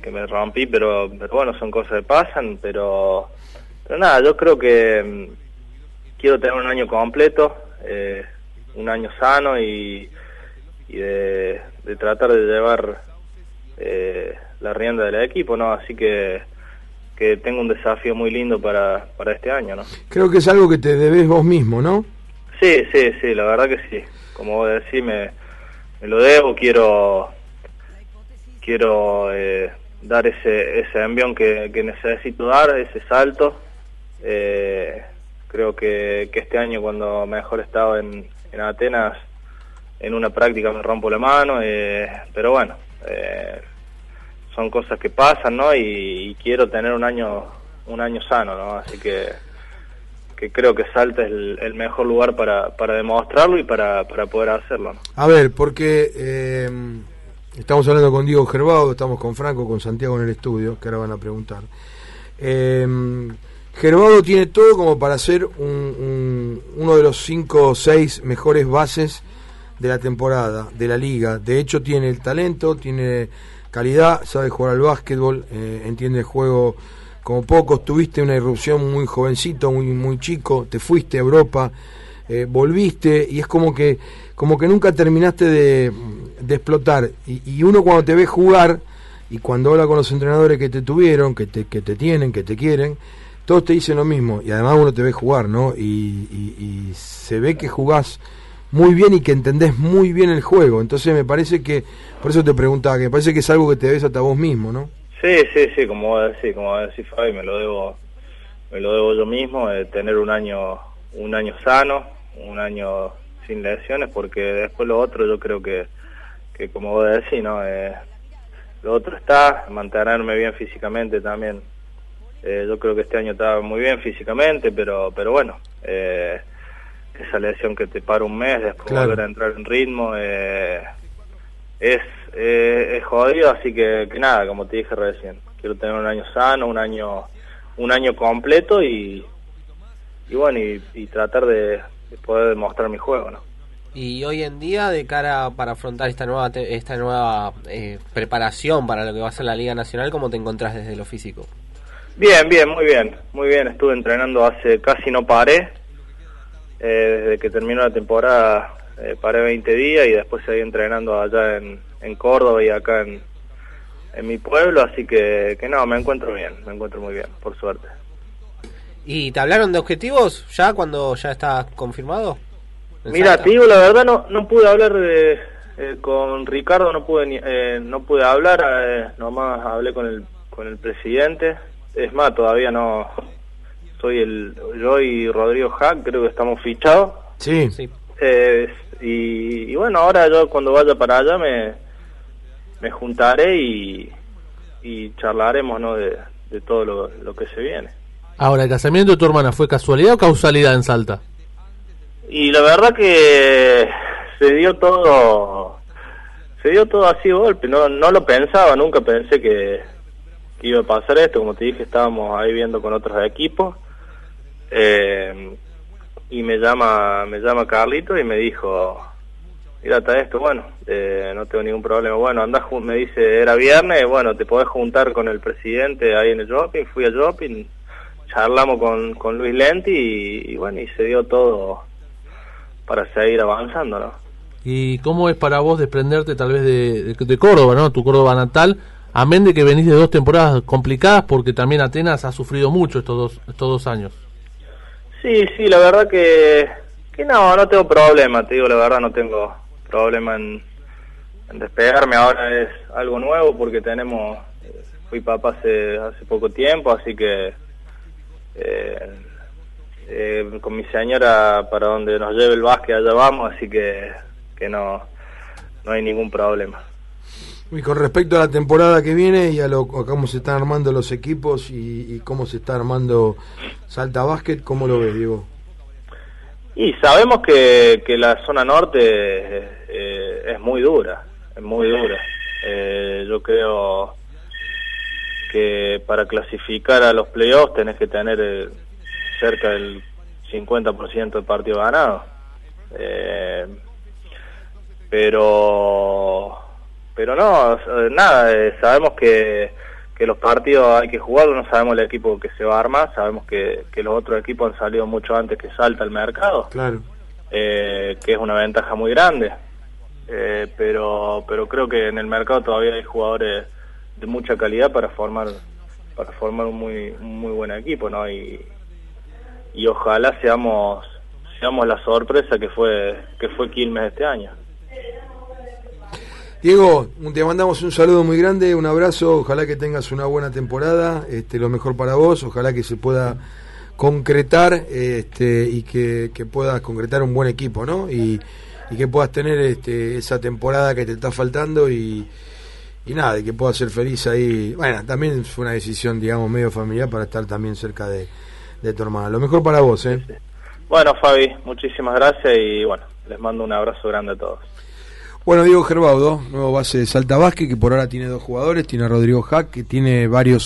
que, me rompí, pero, pero bueno, son cosas que pasan, pero, pero nada, yo creo que mm, quiero tener un año completo, eh, un año sano y, y de, tratar de llevar eh, la rienda del equipo, ¿no? Así que, que tengo un desafío muy lindo para, para este año, ¿no? Creo que es algo que te debes vos mismo, ¿no? Sí, sí, sí, la verdad que sí. Como vos decís, me, me lo debo, quiero quiero eh, dar ese, ese envión que, que necesito dar, ese salto. Eh, creo que, este año cuando mejor he estado en, en Atenas, en una práctica me rompo la mano, eh, pero bueno, eh, son cosas que pasan, ¿no? Y, quiero tener un año un año sano, ¿no? Así que, que creo que Salta es el, mejor lugar para, para demostrarlo y para, para poder hacerlo. A ver, porque eh, estamos hablando con Diego Gerbado, estamos con Franco, con Santiago en el estudio, que ahora van a preguntar. Eh, tiene todo como para ser un, uno de los cinco o seis mejores bases de la temporada, de la liga. De hecho, tiene el talento, tiene calidad, sabe jugar al básquetbol, eh, entiende el juego como pocos. Tuviste una irrupción muy jovencito, muy, muy chico, te fuiste a Europa, eh, volviste y es como que, como que nunca terminaste de, explotar. Y, y, uno cuando te ve jugar y cuando habla con los entrenadores que te tuvieron, que te, que te tienen, que te quieren, todos te dicen lo mismo y además uno te ve jugar, ¿no? Y, se ve que jugás muy bien y que entendés muy bien el juego. Entonces me parece que, por eso te preguntaba, que me parece que es algo que te ves hasta vos mismo, ¿no? Sí, sí, sí, como decís, como decís Fabi, me lo debo, me lo debo yo mismo, de tener un año, un año sano, un año sin lesiones, porque después lo otro yo creo que, que como vos decís, ¿no? Eh, lo otro está, mantenerme bien físicamente también eh, yo creo que este año estaba muy bien físicamente, pero pero bueno, eh, esa lesión que te para un mes, después volver a entrar en ritmo, eh, es, es jodido, así que, que nada, como te dije recién, quiero tener un año sano, un año un año completo y, y bueno, y, tratar de, poder demostrar mi juego, ¿no? Y hoy en día, de cara para afrontar esta nueva esta nueva preparación para lo que va a ser la Liga Nacional, ¿cómo te encontrás desde lo físico? Bien, bien, muy bien, muy bien. Estuve entrenando hace casi no paré. Eh, desde que terminó la temporada eh, paré 20 días y después seguí entrenando allá en, en Córdoba y acá en, en mi pueblo, así que, que no, me encuentro bien, me encuentro muy bien, por suerte. ¿Y te hablaron de objetivos ya cuando ya está confirmado? Mira, te digo la verdad, no, no pude hablar de, eh, con Ricardo, no pude no pude hablar, nomás hablé con el con el presidente es más, todavía no soy el yo y Rodrigo Hack, creo que estamos fichados. Sí. sí. y, bueno, ahora yo cuando vaya para allá me, me juntaré y, y charlaremos ¿no? de, de todo lo, lo, que se viene. Ahora, ¿el casamiento de tu hermana fue casualidad o causalidad en Salta? Y la verdad que se dio todo se dio todo así golpe, no, no lo pensaba, nunca pensé que, iba a pasar esto, como te dije, estábamos ahí viendo con otros equipos, eh, y me llama, me llama Carlito y me dijo, mira, está esto, bueno, eh, no tengo ningún problema, bueno, anda, me dice, era viernes, bueno, te podés juntar con el presidente ahí en el shopping, fui al shopping, charlamos con, con Luis Lenti y, bueno, y se dio todo para seguir avanzando, ¿no? ¿Y cómo es para vos desprenderte tal vez de, de Córdoba, ¿no? Tu Córdoba natal, Amén de que venís de dos temporadas complicadas porque también Atenas ha sufrido mucho estos dos, estos dos años. Sí, sí, la verdad que, que no, no tengo problema, te digo la verdad, no tengo problema en, despegarme, ahora es algo nuevo porque tenemos, fui papá hace, hace poco tiempo, así que eh, eh, con mi señora para donde nos lleve el básquet allá vamos, así que, que no, no hay ningún problema. Y con respecto a la temporada que viene y a, lo, cómo se están armando los equipos y, cómo se está armando Salta Básquet, ¿cómo lo ves, Diego? Y sabemos que, que la zona norte eh, es muy dura, es muy dura. Eh, yo creo que para clasificar a los playoffs tenés que tener eh, cerca del 50% de partido ganado. pero pero no, eh, nada, eh, sabemos que, que los partidos hay que jugarlos, no sabemos el equipo que se va a armar, sabemos que, que los otros equipos han salido mucho antes que salta el mercado, Claro. eh, que es una ventaja muy grande. Eh, pero pero creo que en el mercado todavía hay jugadores de mucha calidad para formar para formar un muy un muy buen equipo no y, y ojalá seamos seamos la sorpresa que fue que fue Quilmes este año Diego, te mandamos un saludo muy grande, un abrazo, ojalá que tengas una buena temporada, este, lo mejor para vos, ojalá que se pueda concretar este, y que, que puedas concretar un buen equipo, ¿no? Y, y que puedas tener este, esa temporada que te está faltando y, y nada, y que puedas ser feliz ahí. Bueno, también fue una decisión, digamos, medio familiar para estar también cerca de, de tu hermana. Lo mejor para vos, ¿eh? bueno Fabi muchísimas gracias y bueno les mando un abrazo grande a todos Bueno, Diego Gerbaudo, nuevo base de Salta Vázquez, que por ahora tiene dos jugadores, tiene a Rodrigo Hack, que tiene varios